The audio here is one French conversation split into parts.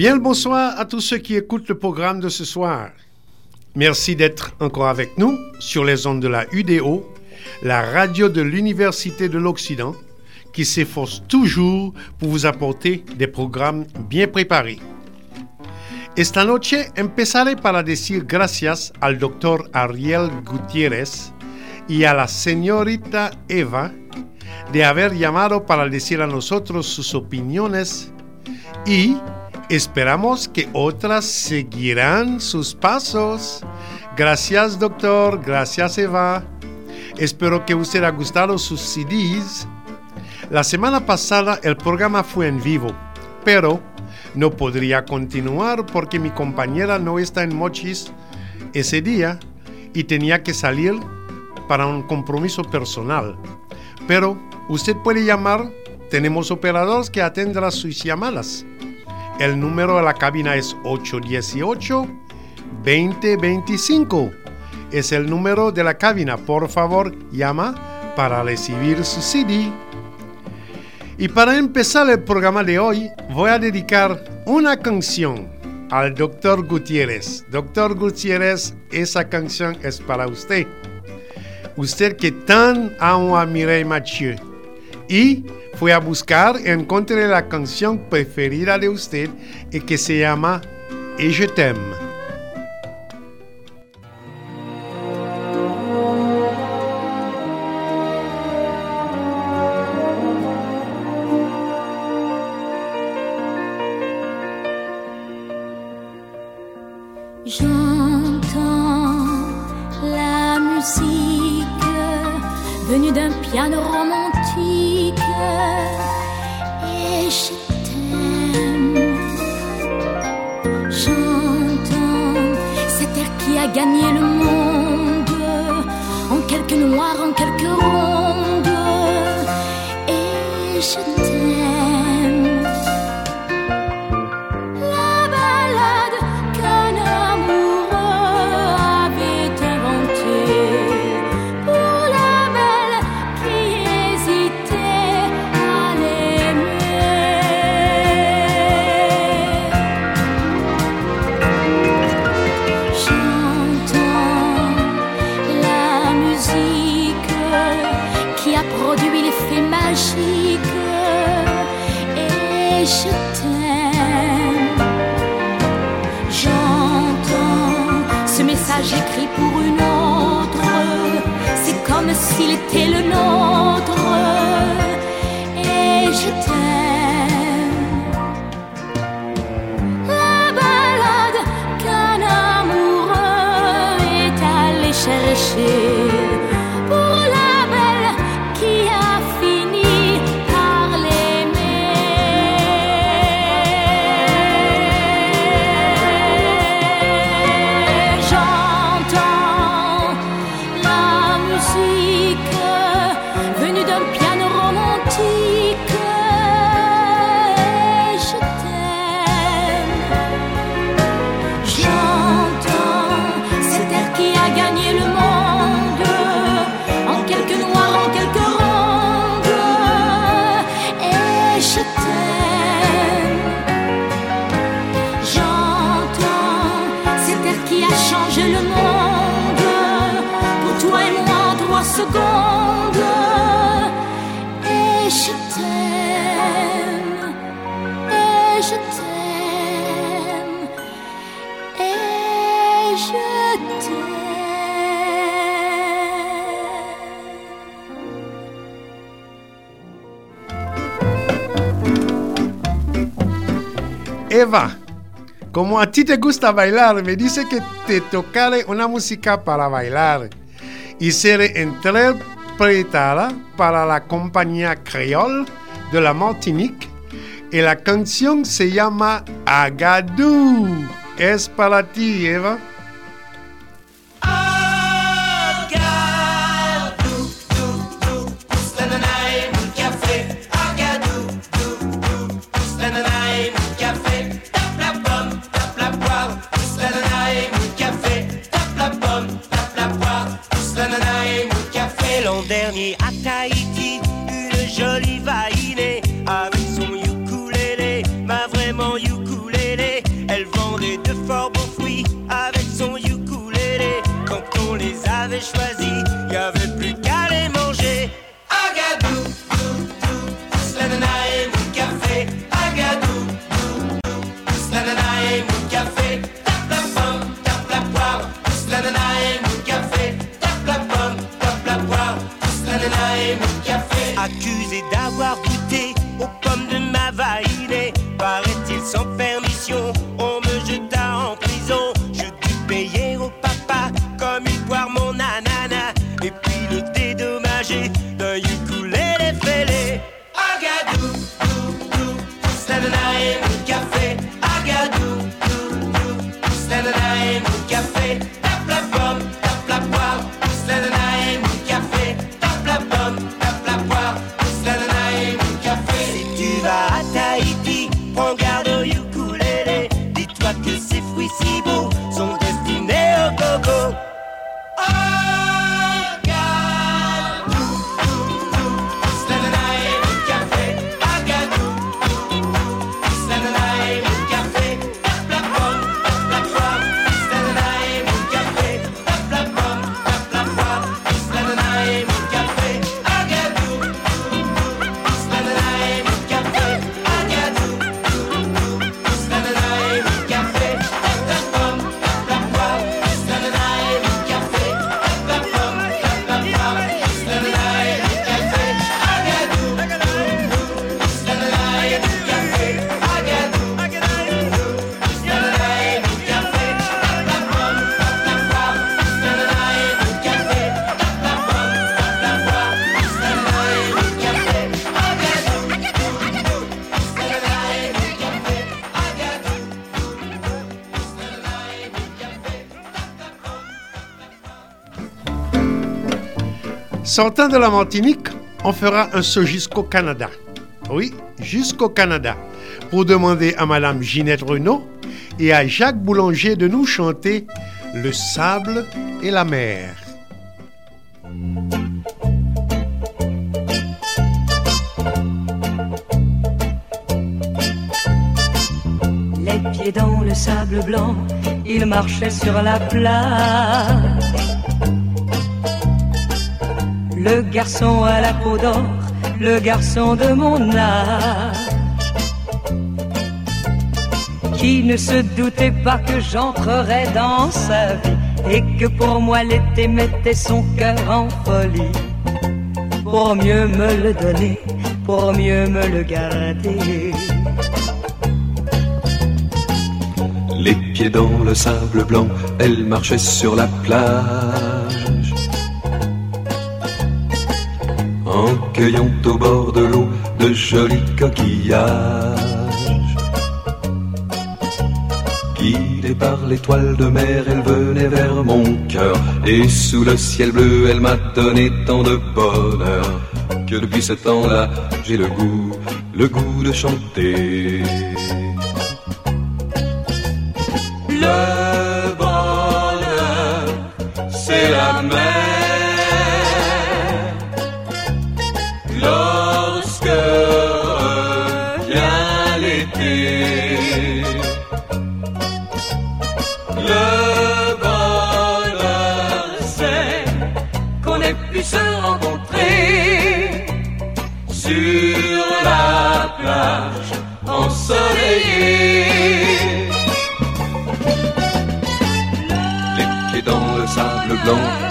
Bien le bonsoir à tous ceux qui écoutent le programme de ce soir. Merci d'être encore avec nous sur les ondes de la UDO, la radio de l'Université de l'Occident, qui s'efforce toujours pour vous apporter des programmes bien préparés. Esta noche empezaré para decir gracias al doctor Ariel Gutiérrez y a la señorita Eva de haber llamado para decir a nosotros sus opiniones y Esperamos que otras seguirán sus pasos. Gracias doctor, gracias Eva. Espero que usted haya gustado sus CDs. La semana pasada el programa fue en vivo, pero no podría continuar porque mi compañera no está en Mochis ese día y tenía que salir para un compromiso personal. Pero usted puede llamar, tenemos operadores que atenderán sus llamadas. El número de la cabina es 818-2025. Es el número de la cabina. Por favor, llama para recibir su CD. Y para empezar el programa de hoy, voy a dedicar una canción al doctor Gutiérrez. Doctor Gutiérrez, esa canción es para usted. Usted que tan ama a Mireille Mathieu. Y fui a buscar encontré la canción preferida de usted y que se llama Et je t'aime. Noirs, en quelques rondes fishing. Eva, como a ti te gusta bailar, me dice que te tocaré una música para bailar y seré interpretada para la compañía Creole de la Martinique et la canción se llama Agadou. Es para ti, Eva. Et mon café l'an dernier à Tahiti, une jolie vainée avec son ukulélé, m'a vraiment ukulélé. Elle vendait de fort bons fruits avec son ukulélé. Quand on les avait choisis, y avait Sortant de la Martinique, on fera un saut jusqu'au Canada. Oui, jusqu'au Canada. Pour demander à Madame Ginette Renault et à Jacques Boulanger de nous chanter Le sable et la mer. Les pieds dans le sable blanc, il marchait sur la plage le garçon à la peau d'or, le garçon de mon âge, qui ne se doutait pas que j'entrerais dans sa vie et que pour moi l'été mettait son cœur en folie, pour mieux me le donner, pour mieux me le garder. Les pieds dans le sable blanc, elle marchait sur la plage en cueillant au bord de l'eau de jolis coquillages. Guidée par l'étoile de mer, elle venait vers mon cœur, et sous le ciel bleu, elle m'a donné tant de bonheur, que depuis ce temps-là, j'ai le goût, le goût de chanter.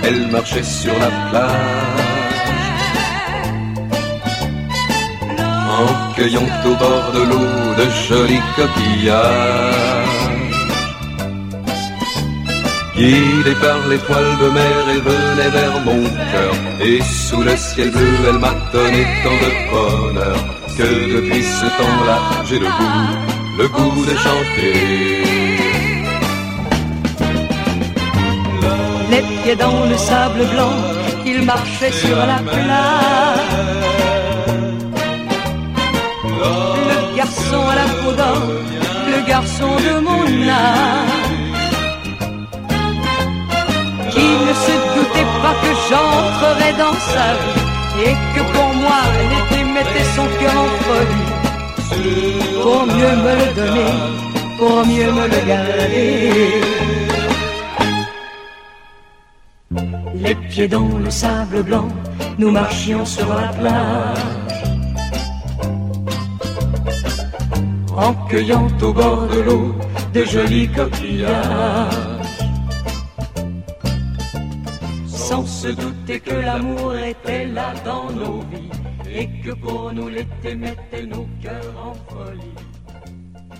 Elle marchait sur la plage. En cueillant au bord de l'eau de jolis coquillages. Guidée par l'étoile de mer, elle venait vers mon cœur. Et sous le ciel bleu, elle m'a donné tant de bonheur que depuis ce temps-là, j'ai le goût, le goût de chanter. Les pieds dans le sable blanc, il marchait sur la plage. Le garçon à la peau d'or, le garçon de mon âge. Qui ne se doutait pas que j'entrerais dans sa vie et que pour moi l'été mettait son cœur en folie. Pour mieux me le donner, pour mieux me le garder. Les pieds dans le sable blanc, nous marchions sur la plage. En cueillant au bord de l'eau de jolis coquillages. Sans se douter que l'amour était là dans nos vies et que pour nous l'été mettait nos cœurs en folie.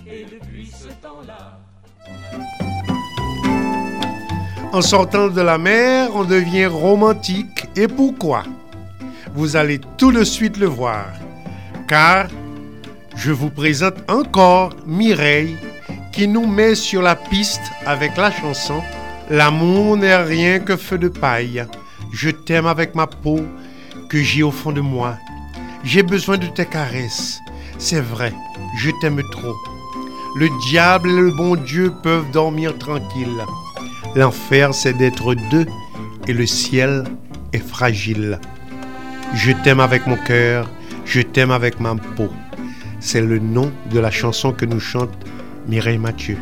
Et depuis ce temps-là. En sortant de la mer, on devient romantique. Et pourquoi? Vous allez tout de suite le voir. Car je vous présente encore Mireille qui nous met sur la piste avec la chanson L'amour n'est rien que feu de paille. Je t'aime avec ma peau que j'ai au fond de moi. J'ai besoin de tes caresses. C'est vrai, je t'aime trop. Le diable et le bon Dieu peuvent dormir tranquilles. L'enfer, c'est d'être deux et le ciel est fragile. Je t'aime avec mon cœur, je t'aime avec ma peau. C'est le nom de la chanson que nous chante Mireille Mathieu.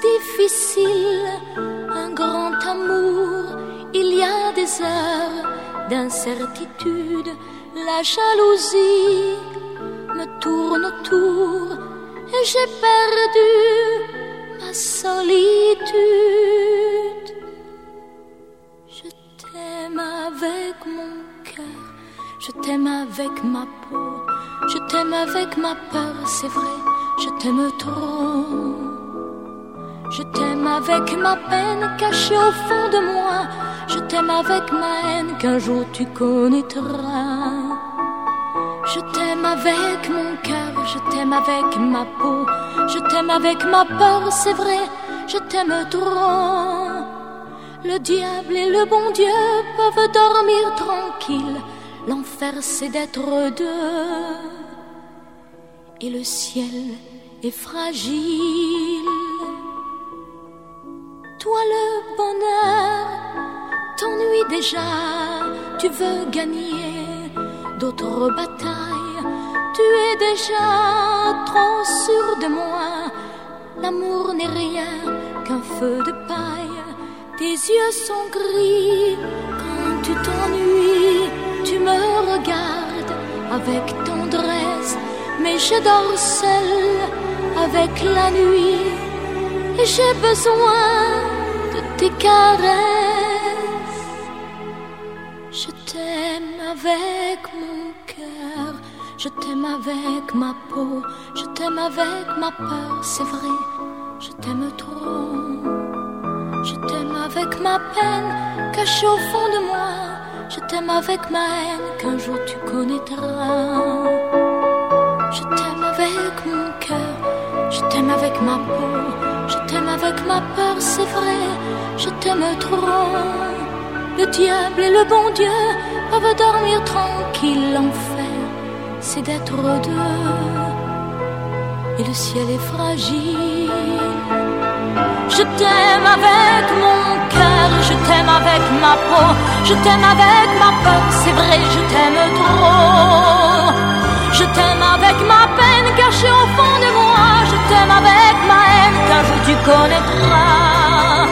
Difficile, un grand amour, il y a des heures d'incertitude. La jalousie me tourne autour et j'ai perdu ma solitude. Je t'aime avec mon cœur, je t'aime avec ma peau, je t'aime avec ma peur, c'est vrai, je t'aime trop. Je t'aime avec ma peine cachée au fond de moi, je t'aime avec ma haine qu'un jour tu connaîtras. Je t'aime avec mon cœur, je t'aime avec ma peau, je t'aime avec ma peur, c'est vrai, je t'aime trop. Le diable et le bon Dieu peuvent dormir tranquilles, l'enfer c'est d'être deux. Et le ciel est fragile. Toi le bonheur t'ennuie déjà, tu veux gagner d'autres batailles. Tu es déjà trop sûr de moi. L'amour n'est rien qu'un feu de paille. Tes yeux sont gris quand tu t'ennuies. Tu me regardes avec tendresse, mais je dors seul avec la nuit. Et j'ai besoin tes caresses. Je t'aime avec mon cœur, je t'aime avec ma peau, je t'aime avec ma peur, c'est vrai, je t'aime trop. Je t'aime avec ma peine cachée au fond de moi, je t'aime avec ma haine qu'un jour tu connaîtras. Je t'aime avec mon cœur, je t'aime avec ma peau, je t'aime avec ma peur, c'est vrai, je t'aime trop. Le diable et le bon Dieu peuvent dormir tranquille, l'enfer, c'est d'être deux. Et le ciel est fragile. Je t'aime avec mon cœur, je t'aime avec ma peau, je t'aime avec ma peur, c'est vrai, je t'aime trop. Je t'aime avec ma peine cachée au fond de moi, je t'aime avec ma haine, car jour tu connaîtras.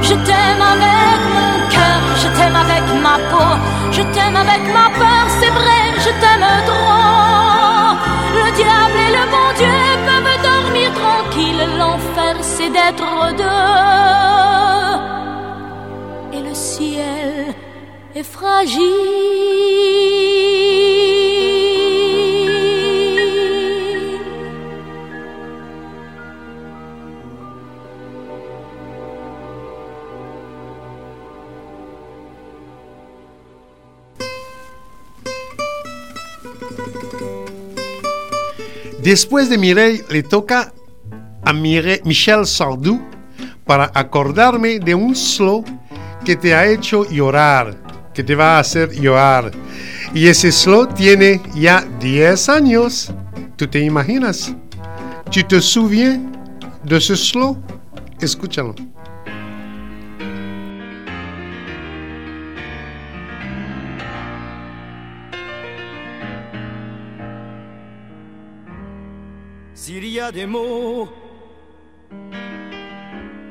Je t'aime avec mon cœur, je t'aime avec ma peau, je t'aime avec ma peur, c'est vrai, je t'aime trop. Le diable et le bon Dieu peuvent dormir tranquille, l'enfer c'est d'être deux. Et le ciel est fragile. Después de Mireille le toca a Michel Sardou para acordarme de un slow que te ha hecho llorar, que te va a hacer llorar. Y ese slow tiene ya 10 años. ¿Tú te imaginas? ¿Tu te souviens de ce slow? Escúchalo. Des mots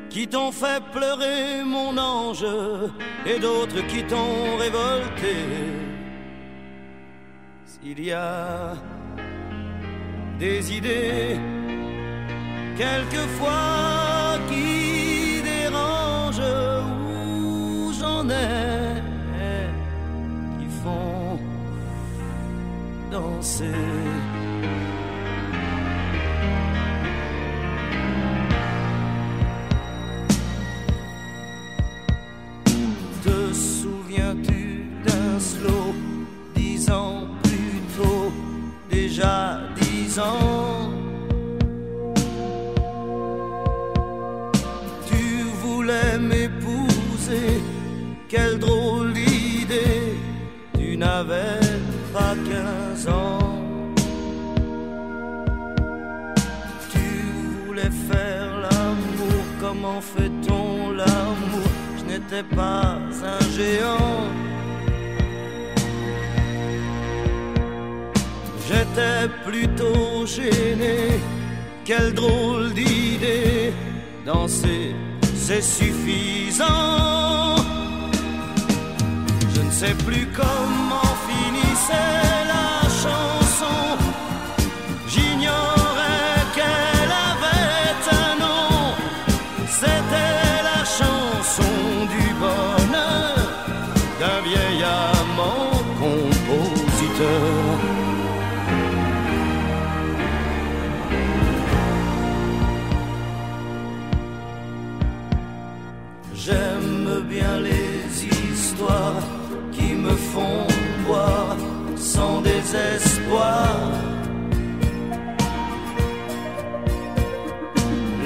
qui t'ont fait pleurer mon ange et d'autres qui t'ont révolté, s'il y a des idées quelquefois qui dérangent où j'en ai qui font danser Tu voulais m'épouser, quelle drôle d'idée, tu n'avais pas quinze ans. Tu voulais faire l'amour, comment fait-on l'amour? Je n'étais pas un géant. Plutôt gêné, quelle drôle d'idée, danser c'est suffisant. Je ne sais plus comment finissait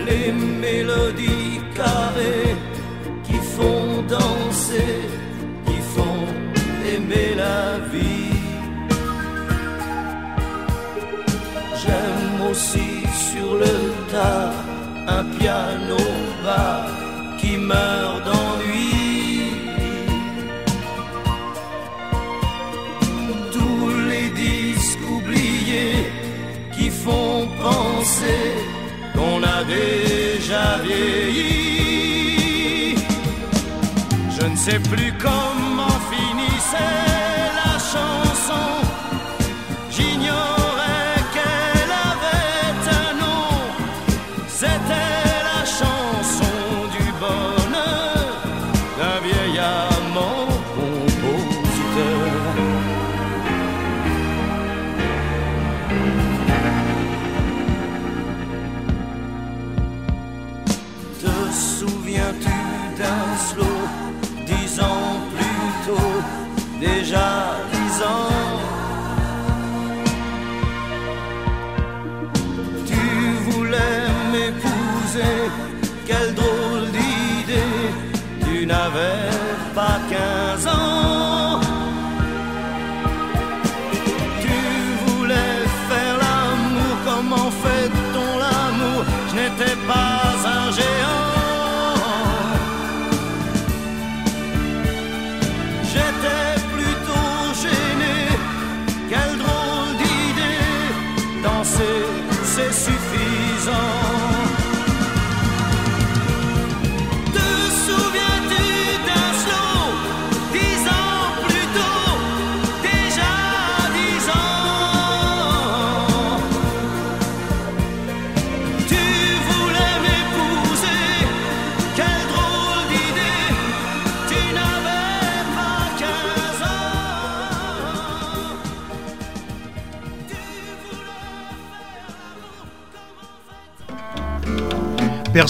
Les mélodies carrées qui font danser, qui font aimer la vie. J'aime aussi sur le tas un piano bas qui meurt d'ennui. Déjà vieilli. Je ne sais plus comment finissait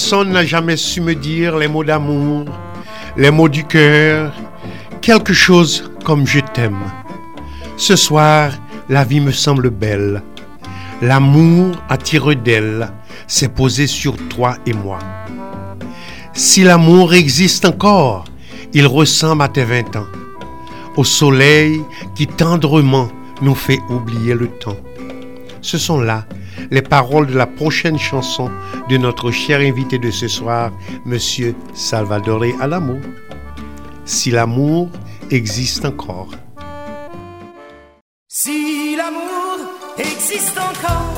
Personne n'a jamais su me dire les mots d'amour, les mots du cœur, quelque chose comme je t'aime. Ce soir, la vie me semble belle. L'amour attire d'elle, s'est posé sur toi et moi. Si l'amour existe encore, il ressemble à tes vingt ans, au soleil qui tendrement nous fait oublier le temps. Ce sont là les paroles de la prochaine chanson de notre cher invité de ce soir, Monsieur Salvador Alamo. Si l'amour existe encore. Si l'amour existe encore,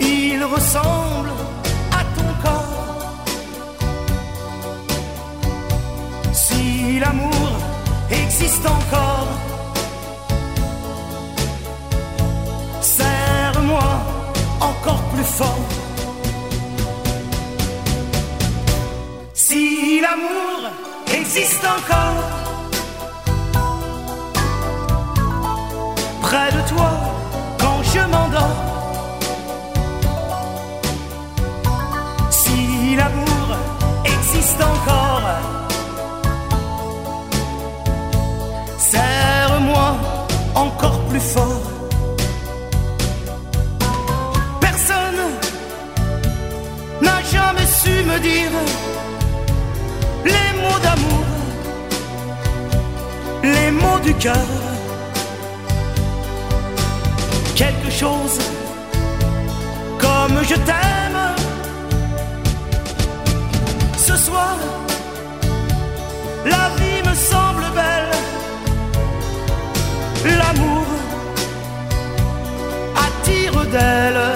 il ressemble à ton corps. Si l'amour existe encore, plus fort. Si l'amour existe encore, près de toi quand je m'endors. Si l'amour existe encore, serre-moi encore plus fort. Dire les mots d'amour, les mots du cœur quelque chose comme je t'aime. Ce soir, la vie me semble belle. L'amour attire d'elle.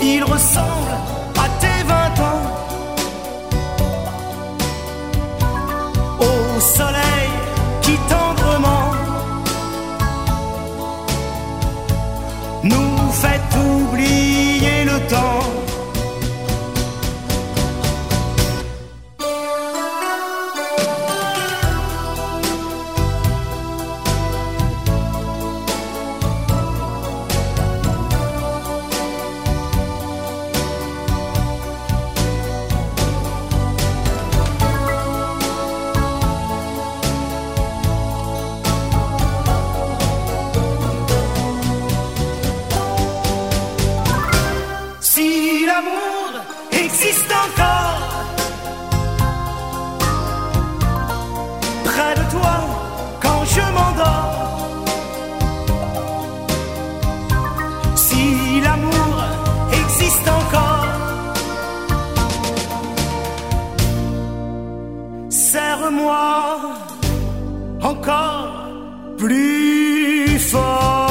Il ressemble Si l'amour existe encore, serre-moi encore plus fort.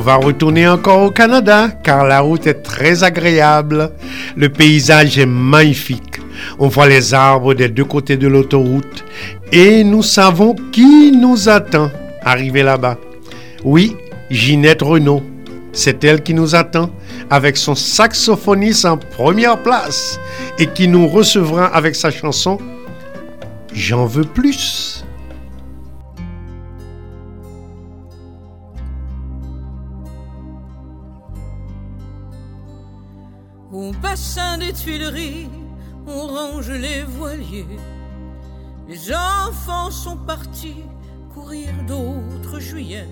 On va retourner encore au Canada car la route est très agréable. Le paysage est magnifique. On voit les arbres des deux côtés de l'autoroute et nous savons qui nous attend arrivé là-bas. Oui, Ginette Renault. C'est elle qui nous attend avec son saxophoniste en première place et qui nous recevra avec sa chanson J'en veux plus. Au bassin des Tuileries, on range les voiliers. Les enfants sont partis courir d'autres juillet.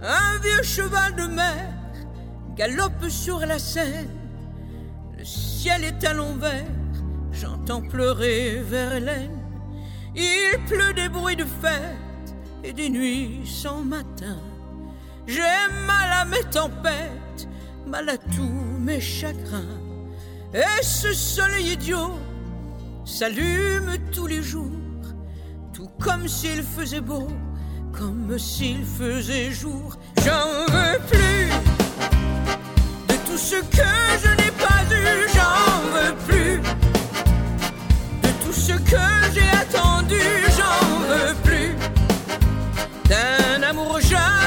Un vieux cheval de mer galope sur la Seine. Le ciel est à l'envers, j'entends pleurer Verlaine. Il pleut des bruits de fête et des nuits sans matin. J'ai mal à mes tempêtes, mal à tous mes chagrins. Et ce soleil idiot s'allume tous les jours, tout comme s'il faisait beau, comme s'il faisait jour. J'en veux plus de tout ce que je n'ai pas eu, j'en veux plus de tout ce que j'ai attendu, j'en veux plus d'un amour jamais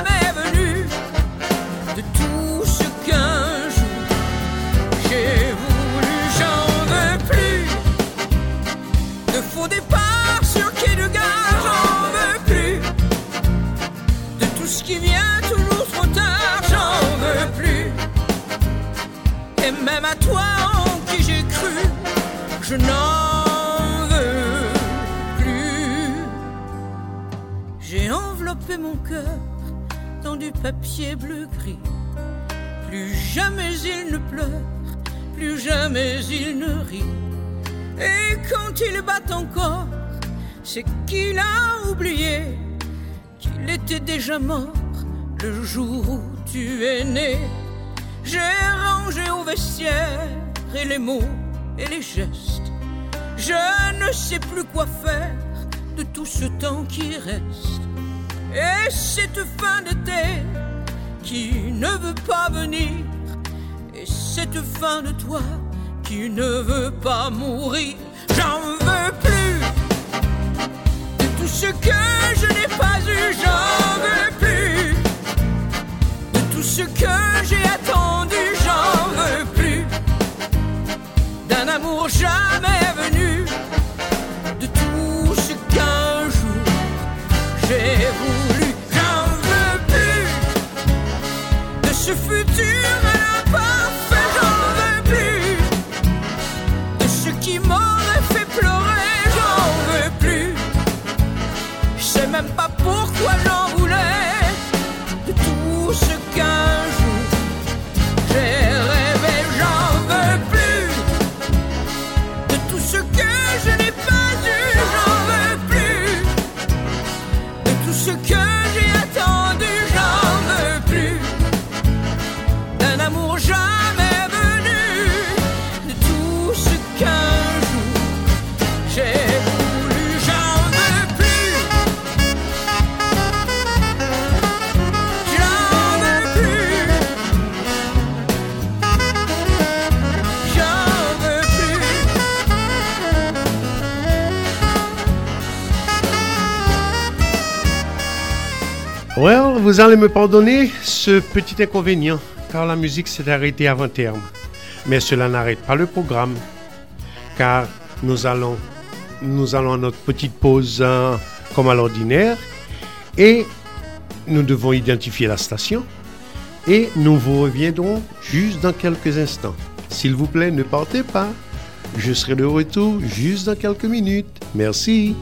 J'ai enveloppé mon cœur dans du papier bleu-gris. Plus jamais il ne pleure, plus jamais il ne rit. Et quand il bat encore, c'est qu'il a oublié qu'il était déjà mort le jour où tu es né. J'ai rangé au vestiaire et les mots et les gestes. Je ne sais plus quoi faire de tout ce temps qui reste. Et cette fin d'été qui ne veut pas venir. Et cette fin de toi qui ne veut pas mourir. J'en veux plus de tout ce que je n'ai pas eu. J'en veux plus de tout ce que j'ai attendu. J'en veux plus d'un amour jamais venu. Vous allez me pardonner ce petit inconvénient, car la musique s'est arrêtée avant terme. Mais cela n'arrête pas le programme, car nous allons, nous allons à notre petite pause euh, comme à l'ordinaire, et nous devons identifier la station, et nous vous reviendrons juste dans quelques instants. S'il vous plaît, ne partez pas. Je serai de retour juste dans quelques minutes. Merci.